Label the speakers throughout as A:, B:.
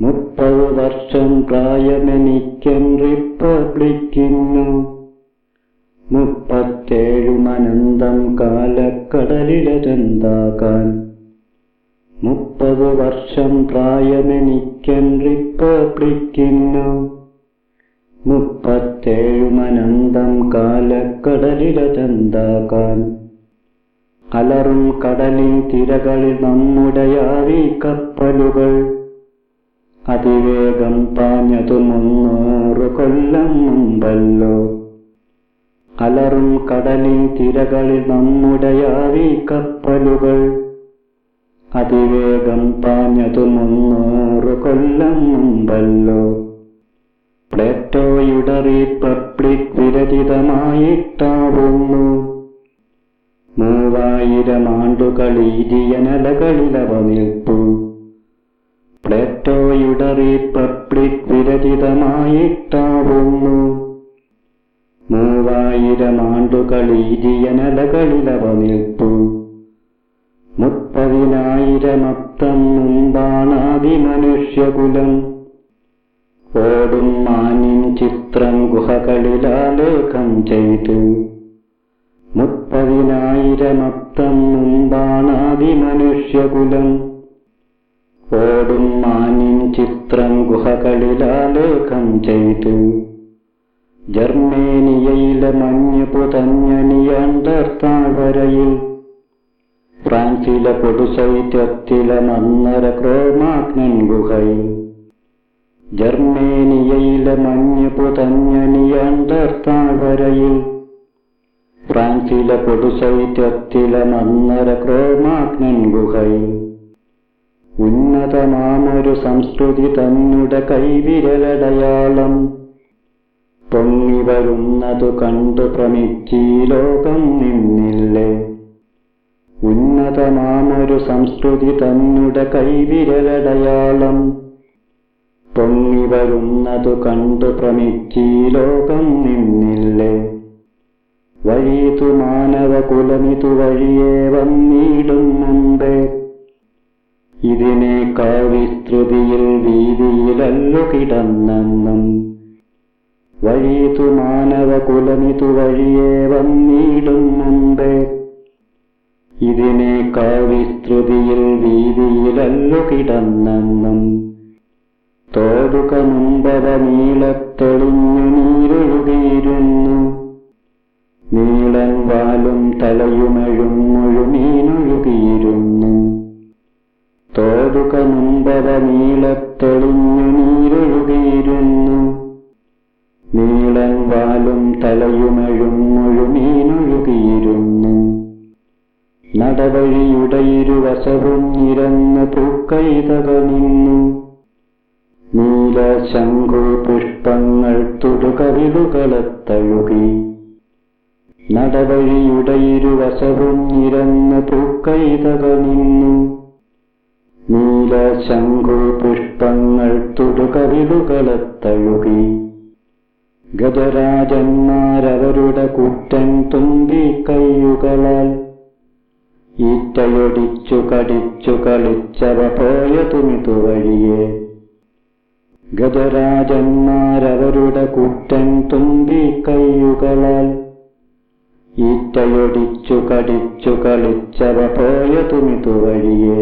A: മുപ്പത് വർഷം പ്രായമെനിക്കൻ റിപ്പബ്ലിക്കിന്നു. മുപ്പത്തേഴുമനന്തം കാലക്കടലിലതെന്താകാൻ. മുപ്പത് വർഷം പ്രായമെനിക്കൻ റിപ്പബ്ലിക്കിന്നു. മുപ്പത്തേഴുമനന്തം കാലക്കടലിലതെന്താകാൻ. അലറും കടലിൻ തിരകളിൽ നമ്മുടെ ആവി കപ്പലുകൾ. അതിവേഗം പാഞ്ഞതു മുന്നൂറ് കൊല്ലം മുമ്പല്ലോ. അലറും കടലിൻ തിരകളിൽ നമ്മുടെ ആവി കപ്പലുകൾ. അതിവേഗം പാഞ്ഞതു മുന്നൂറ് കൊല്ലം മുമ്പല്ലോ. പ്ലേറ്റോയുടെ റിപ്പബ്ലിക് വിരചിതമായിട്ടാവുന്നു. മൂവായിരം ആണ്ടുകൾ ഇരിയനലകളിലവ നിൽപ്പു. പ്ലേറ്റോയുടെ റിപ്പബ്ലിക് വിരചിതമായിട്ടാവുന്നു? മൂവായിരം ആണ്ടുകൾ ഈരിയനലകളിലവ നിൽപ്പു. മുപ്പതിനായിരമത്തം മുമ്പാണാദിമനുഷ്യകുലം ഓടും മാനിൻ ചിത്രം ഗുഹകളിലാലേഖം ചെയ്തു. മുപ്പതിനായിരമത്തം മുമ്പാണാദിമനുഷ്യകുലം ഓടും മാനിൻ ചിത്രം ഗുഹകളിലാലേഖം ചെയ്തു. ജർമ്മേനിയയിലെ മഞ്ഞ് പുതഞ്ഞ നിയണ്ടർത്താഴ്വരയിൽ ഫ്രാൻസിലെ പൊടുസൈത്യത്തിലെ മന്നര ക്രോമാഗ്നൻ ഗുഹയിൽ. ജർമ്മേനിയയിലെ മഞ്ഞ് പുതഞ്ഞ നിയണ്ടർത്താഴ്വരയിൽ ഫ്രാൻസിലെ പൊടുസൈത്യത്തിലെ മന്നര ക്രോമാഗ്നൻ ഗുഹയിൽ. ഉന്നതമാമൊരു സംസ്കൃതി തന്നുടെ കൈവിരലടയാളം. പൊങ്ങി വരുന്നതു കണ്ടു പ്രമിച്ചി ലോകം നിന്നില്ലേ. ഉന്നതമാമൊരു സംസ്കൃതി തന്നുടെ കൈവിരലടയാളം. പൊങ്ങി വരുന്നതു കണ്ടു പ്രമിച്ചി ലോകം നിന്നില്ലേ. വഴിതു മാനവകുലമിതു വഴിയേ വന്നിടും മുമ്പേ. ഇതിനെ വിസ്തൃതിയിൽ വീതിയിലല്ലു കിടന്നെന്നും. വഴിതു മാനവ കുലമിതു വഴിയേ വന്നിടും മുമ്പേ. ഇതിനേക്കാൾ വിസ്തൃതിയിൽ വീതിയിലല്ലു കിടന്നെന്നും. തോടുക മുമ്പവ നീളത്തെളിഞ്ഞു നീരൊഴുകിയിരുന്നു. നീളൻ വാലും തലയുമഴും മുഴുമീനൊഴുകിയിരുന്നു. തോടുക മുമ്പവ നീളത്തെളിഞ്ഞു നീരൊഴുകിയിരുന്നു നീളൻ വാലും തലയുമഴും മുഴുമീനൊഴുകിയിരുന്നു നടവഴിയുടെ ഇരുവശവും നിരന്ന് പൂക്കൈതക നിന്നു. നീല ശംഖു പുഷ്പങ്ങൾ തുടുകവിളുകളത്തഴുകി. നടവഴിയുടെ ഇരുവശവും നിരന്ന് പൂക്കൈതക നിന്നു. നീല ശംഖു പുഷ്പങ്ങൾ തുടുകവിളുകളത്തഴുകി ഗജരാജന്മാരവരുടെ കുറ്റൻ തുമ്പി കയ്യുകളാൽ ഈറ്റയൊടിച്ചു കടിച്ചു കളിച്ചവ പോയതുമിതു വഴിയെ ഗജരാജന്മാരവരുടെ കുറ്റൻ തുമ്പി കയ്യുകളാൽ ഈറ്റയൊടിച്ചു കടിച്ചു കളിച്ചവ പോയതുമിതു വഴിയെ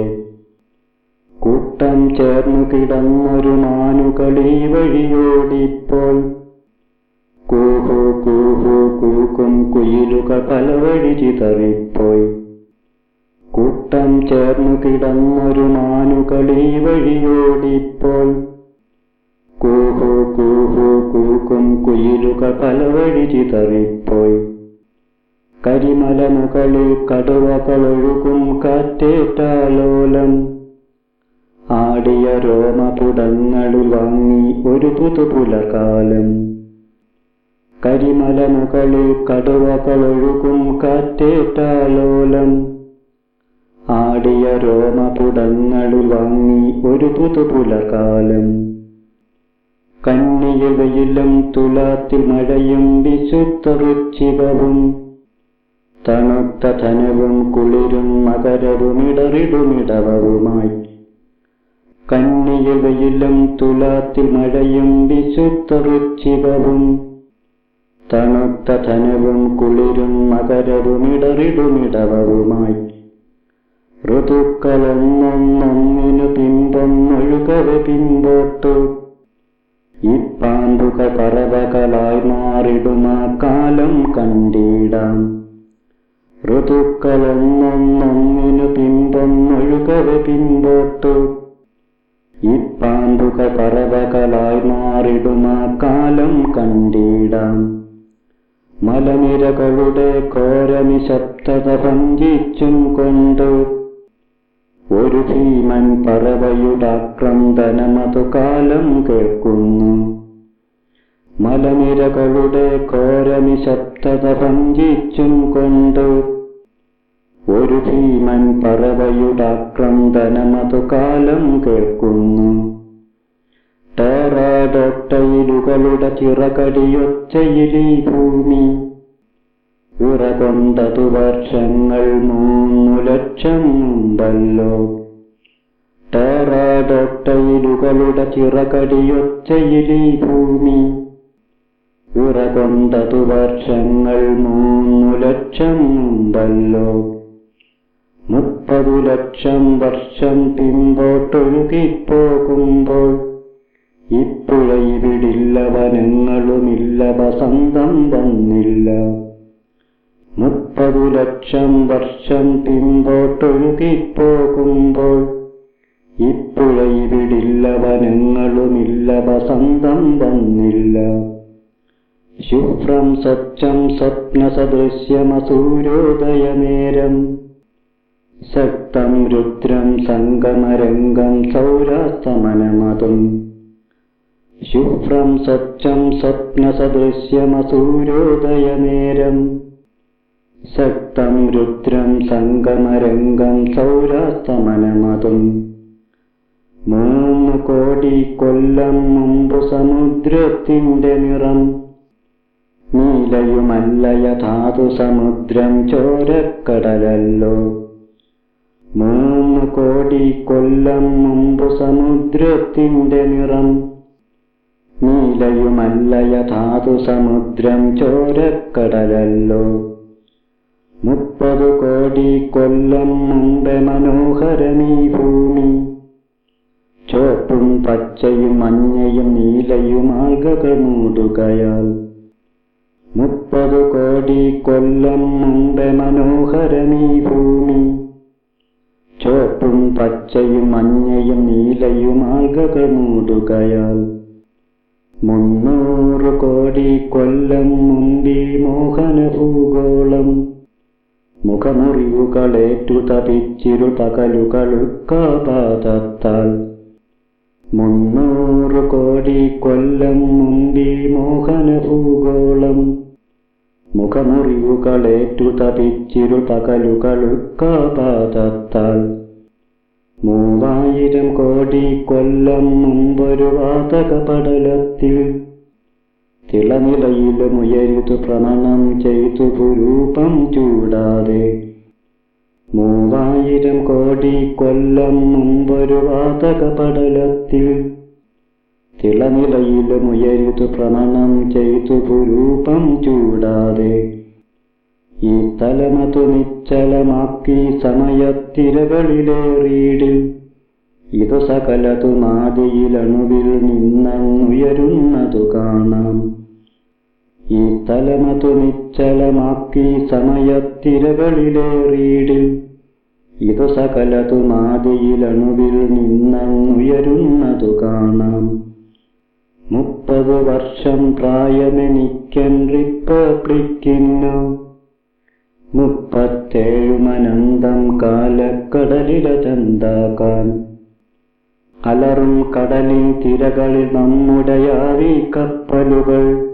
A: കൂട്ടം ചേർന്നു കിടന്നൊരു മാനുകളി വഴിയോടിപ്പോൾ. കൂഹു കൂഹു കൂക്കും കുയിലുകൾ പലവഴി ചിതറിപ്പോയി. കൂട്ടം ചേർന്നു കിടന്നൊരു മാനുകളി വഴിയോടിപ്പോൾ. കൂഹു കൂഹു കൂക്കും കുയിലുകൾ പലവഴി ചിതറിപ്പോയി. കരിമല മുകളിൽ കടുവകളൊഴുകും കാറ്റേറ്റാലോലം. ആടിയ രോമപുടങ്ങളിൽ വാങ്ങി ഒരു പുതുപുലകാലം. കരിമല മുകളിൽ കടുവകളൊഴുകും കാറ്റേറ്റാലോലം. ആടിയ രോമപുടങ്ങളിൽ വാങ്ങി ഒരു പുതുപുലകാലം. കണ്ണിയ വെയിലും തുലാത്തിൽ മഴയും വിശുദ്ധ ഋച്ചികവും തണുത്ത ധനവും കുളിരും മകരവുമിടറിടുമിടവവുമായി കന്നിയിൽ വെയിലും തുലാത്തി മഴയും വിശുദ്ധറുച്ചികവും തണുത്ത ധനവും കുളിരും മകരവുമിടറിടുമിടവുമായി ഋതുക്കളൊന്നൊന്നൊന്നിനു പിമ്പൊന്നൊഴുകവെ പിമ്പോട്ടു ഈ പാമ്പുകൾ പറവകളായി മാറിടുമാ കാലം കണ്ടിടാം. ഋതുക്കളൊന്നൊന്നൊന്നിനു പിമ്പൊന്നൊഴുകവെ പിമ്പോട്ടു ഈ പറവകളായി മാറിടുമാ കാലം കണ്ടിടാം. മലനിരകളുടെ ഘോരനിശബ്ദത ഭഞ്ചിച്ചും കൊണ്ട് ഒരു ഭീമൻ പറവയുടെ ആക്രന്ദനമതു കാലം കേൾക്കുന്നു. മലനിരകളുടെ ഘോരനിശബ്ദത ഭഞ്ചിച്ചും കൊണ്ട് ഒരു ഭീമൻ പറവയുടെ ആക്രന്ദനമതു കാലം കേൾക്കുന്നു. ടേറാഡോക്ടയിലുകളുടെ ചിറകടിയൊച്ചയിലീ ഭൂമി. ഉറകൊണ്ടതു വർഷങ്ങൾ മൂന്നു ലക്ഷം മുമ്പല്ലോ. ടേറാഡോക്ടയിലുകളുടെ ചിറകടിയൊച്ചയിലീ ഭൂമി. ഉറകൊണ്ടതു വർഷങ്ങൾ മൂന്നു ലക്ഷം മുമ്പല്ലോ. മുപ്പതു ലക്ഷം വർഷം പിമ്പോട്ടൊഴുകിപ്പോകുമ്പോൾ ഇപ്പുഴ ഇവിടില്ല വനങ്ങളുമില്ല വസന്തം വന്നില്ല. മുപ്പതു ലക്ഷം വർഷം പിമ്പോട്ടൊഴുകിപ്പോകുമ്പോൾ ഇപ്പുഴ ഇവിടില്ല വനങ്ങളുമില്ല വസന്തം വന്നില്ല. ശുഭ്രം സ്വച്ഛം നേരം ശക്തം രുദ്രം സംഗമരംഗം സൗരാസ്തമനമതും ശുഭ്രം സ്വച്ഛം സ്വപ്നസദൃശ്യമസൂര്യോദയനേരം ശക്തം രുദ്രം സംഗമരംഗം സൗരാസ്തമനമതും. മൂന്ന് കോടി കൊല്ലം മുമ്പ് സമുദ്രത്തിന്റെ നിറം. നീലയുമല്ല യഥാതു സമുദ്രം ചോരക്കടലല്ലോ. മൂന്ന് കോടി കൊല്ലം മുമ്പ് സമുദ്രത്തിന്റെ നിറം. നീലയുമല്ലയ യഥാതു സമുദ്രം ചോരക്കടലല്ലോ. മുപ്പത് കോടി കൊല്ലം മുമ്പ് മനോഹരമീ ഭൂമി. ചോപ്പും പച്ചയും മഞ്ഞയും നീലയും ആൽഗകൾ മൂടുകയാൽ. മുപ്പത് കോടി കൊല്ലം മുമ്പ് മനോഹരമീ ഭൂമി. ചോപ്പും പച്ചയും മഞ്ഞയും നീലയും ആൽഗകൾ മൂടുകയാൽ. മുന്നൂറ് കോടി കൊല്ലം മുമ്പി മോഹന ഭൂഗോളം. മുഖമുറിവുകളേറ്റു തപിച്ചിരു തകലുകളുക്കാപാതത്താൽ മുന്നൂറ് കോടി കൊല്ലം മുമ്പി മോഹന ഭൂഗോളം. മുഖമുറിവുകളേറ്റു തപിച്ചിരു പകലുകളുക്കാപാതത്താൽ മൂവായിരം കോടി കൊല്ലം മുമ്പൊരു വാതക പടലത്തിൽ തിളനിലയിലുമുയരുതു പ്രണനം ചെയ്തു പുരൂപം ചൂടാതെ. മൂവായിരം കോടി കൊല്ലം മുമ്പൊരു വാതക പടലത്തിൽ തിളനിലയിലുമുയരുതു പ്രണനം ചെയ്തു പുരൂപം ചൂടാതെ. ഈ തലമതു സമയത്തിരകളിലേറിയിടിൽ. ഇതു സകലതു നാദിയിലണുവിൽ നിന്നുയരുന്നതു കാണാം. ഈ തലമതു സമയത്തിരകളിലേറിയിടിൽ. ഇതു സകലതു നാദിയിലണുവിൽ നിന്നുയരുന്നതു കാണാം. മുപ്പത് വർഷം പ്രായമെനിക്കൻ റിപ്പബ്ലിക്കിന്നു മുപ്പത്തേഴുമനന്തം കാലക്കടലിലതെന്താകാൻ? അലറും കടലിൻ തിരകളിൽ നമ്മുടെ ആവി കപ്പലുകൾ.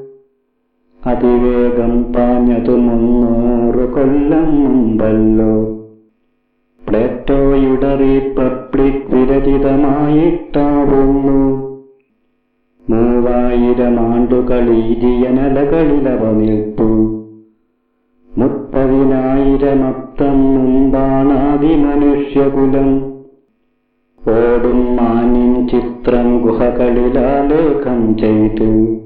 A: അതിവേഗം പാഞ്ഞതു മുന്നൂറ് കൊല്ലം മുമ്പല്ലോ. പ്ലേറ്റോയുടെ റിപ്പബ്ലിക് വിരചിതമായിട്ടാവുന്നു. മൂവായിരം ആണ്ടുകൾ ഇരിയനലകളിലവ നിൽപ്പു. മുപ്പതിനായിരമൊത്തം മുമ്പാണാദിമനുഷ്യകുലം ഓടും മാനിൻ ചിത്രം ഗുഹകളിലാലേഖം ചെയ്ത്.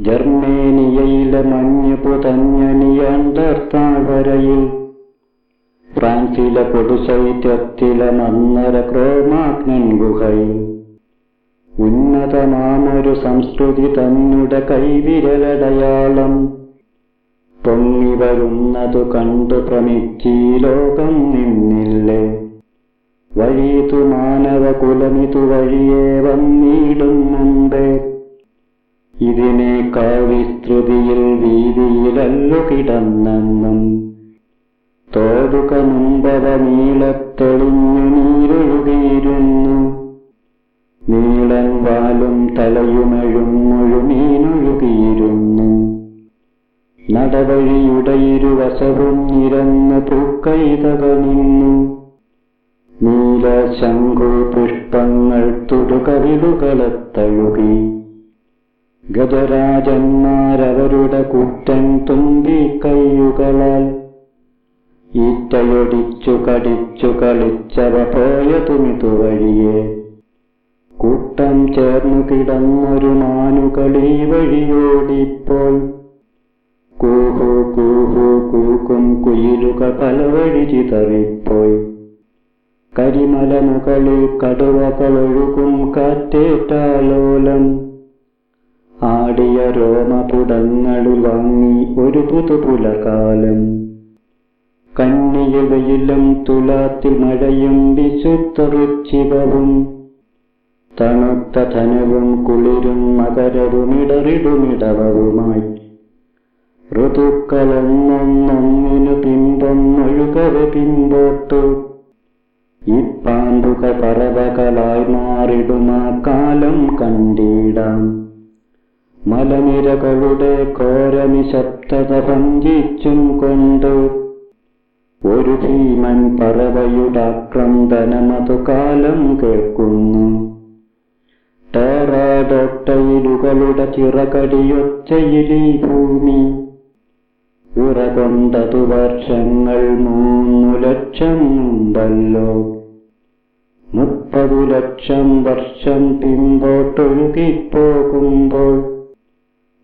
A: ജർമ്മേനിയയിലെ മഞ്ഞ് പുതഞ്ഞ നിയാണ്ടർത്താഴ്വരയിൽ ഫ്രാൻസിലെ കൊടുശൈത്യത്തിലെ മന്നര ക്രോമാഗ്നൻ ഗുഹയിൽ. ഉന്നതമാമൊരു സംസ്കൃതി തന്നുടെ കൈവിരലടയാളം. പൊങ്ങി വരുന്നതു കണ്ടു ഭ്രമിച്ചീ ലോകം നിന്നില്ലേ? വഴിതു മാനവ കുലമിതു വഴിയേ വന്നിടും മുമ്പേ. ഇതിനെ കാവിസ്തൃതിയിൽ വീതിയിലല്ലു കിടന്നെന്നും. തോടുക മുമ്പവ നീളത്തെളിഞ്ഞു നീരൊഴുകിയിരുന്നു. നീളൻ വാലും തലയുമഴും മുഴുമീനൊഴുകിയിരുന്നു. നടവഴിയുടെ ഇരുവശവും നിരന്ന് പൂക്കൈതക നിന്നു. നീല ശംഖു പുഷ്പങ്ങൾ തുടുകവിളുകളത്തഴുകി. ഗജരാജന്മാരവരുടെ കുറ്റൻ തുമ്പി കൈയുകളാൽ ഈറ്റയൊടിച്ചു കടിച്ചു കളിച്ചവ പോയതുമിതു വഴിയെ കൂട്ടം ചേർന്നു കിടന്നൊരു മാനുകളി വഴിയോടിപ്പോൾ കൂക്കും കുയിലുകൾ പല വഴി ചിതറിപ്പോയി കരിമല മുകളിൽ കടുവകളൊഴുകും കാറ്റേറ്റാലോലം. ആടിയ രോമപുടങ്ങളിൽ വാങ്ങി ഒരു പുതുപുലകാലം. കന്നിയിൽ വെയിലും തുലാത്തിൽ മഴയും വിശുദ്ധറുച്ചികവും തണുത്ത ധനവും കുളിരും മകരവുമിടറിടുമിടവവുമായി. ഋതുക്കളൊന്നൊന്നൊന്നിനു പിൻപൊന്നൊഴുകവെ ഈ പാമ്പുക പറവകളായി മാറിടുമാ കാലം കണ്ടിടാം. മലനിരകളുടെ ഘോരനിശബ്ദത ഭഞ്ചിച്ചും കൊണ്ട്. ഒരു ഭീമൻ പറവയുടെ ആക്രന്ദനമതു കാലം കേൾക്കുന്നു. ടേറാടൊട്ടയിലുകളുടെ ചിറകടിയൊച്ചയിലീ ഭൂമി വിറകൊണ്ടതു വർഷങ്ങൾ മൂന്നു ലക്ഷം മുമ്പല്ലോ മുപ്പതു ലക്ഷം വർഷം പിമ്പോട്ടൊഴുകിപ്പോകുമ്പോൾ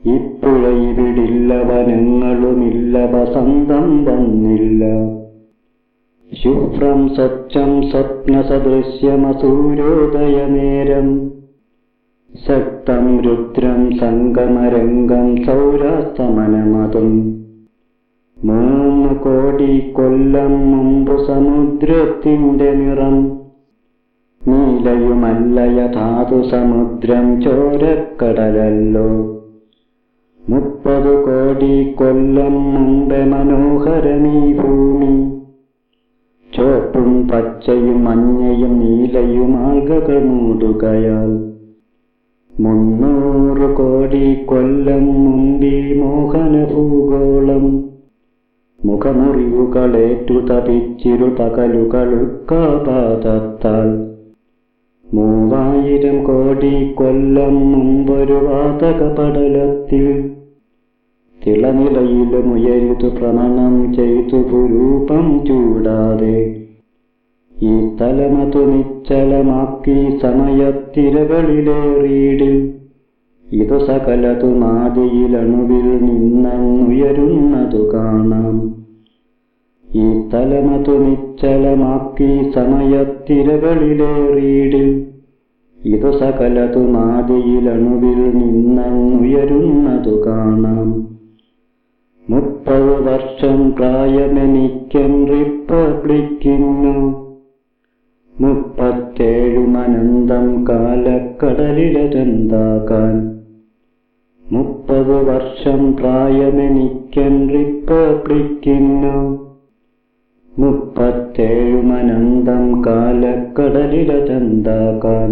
A: ഇപ്പുഴയിവിടില്ല വനങ്ങളുമില്ല വസന്തം വന്നില്ല. ശുഭ്രം സ്വച്ഛം സ്വപ്നസദൃശ്യമസൂര്യോദയ നേരം ശക്തം രുദ്രം സംഗമരംഗം സൗരാസ്തമനമതും മൂന്ന് കോടി കൊല്ലം മുമ്പ് സമുദ്രത്തിന്റെ നിറം. നീലയുമല്ല യഥാതു സമുദ്രം ചോരക്കടലല്ലോ. മുപ്പത് കോടി കൊല്ലം മുമ്പേ മനോഹരമീ ഭൂമി. ചോപ്പും പച്ചയും മഞ്ഞയും നീലയും ആൽഗകൾ മൂടുകയാൽ. മുന്നൂറ് കോടി കൊല്ലം മുമ്പി മോഹന ഭൂഗോളം മുഖമുറിവുകളേറ്റു തപിച്ചിരു പകലുകളുക്കാപാതത്താൽ മൂവായിരം കോടി കൊല്ലം മുമ്പൊരു വാതക പടലത്തിൽ തിളനിലയിലും ഉയരുതു പ്രമണം ചെയ്തു പുരൂപം ചൂടാതെ. ഈ തലമതു നിശ്ചലമാക്കി സമയത്തിരകളിലേറിയിടിൽ ഇതു സകലതു നാദിയിലണുവിൽ നിന്നുയരുന്നതു കാണാം. ഈ തലമതു നിശ്ചലമാക്കി സമയത്തിരകളിലേറിയിടിൽ ഇതു സകലതു നാദിയിലണുവിൽ നിന്നുയരുന്നതു കാണാം. മുപ്പത് വർഷം പ്രായമെനിക്കൻ റിപ്പബ്ലിക്കിന്നു മുപ്പത്തേഴുമനന്തം കാലക്കടലിലെന്താകാൻ മുപ്പത് വർഷം പ്രായമെനിക്കൻ റിപ്പബ്ലിക്കിന്നു മുപ്പത്തേഴുമനന്തം കാലക്കടലിലെന്താകാൻ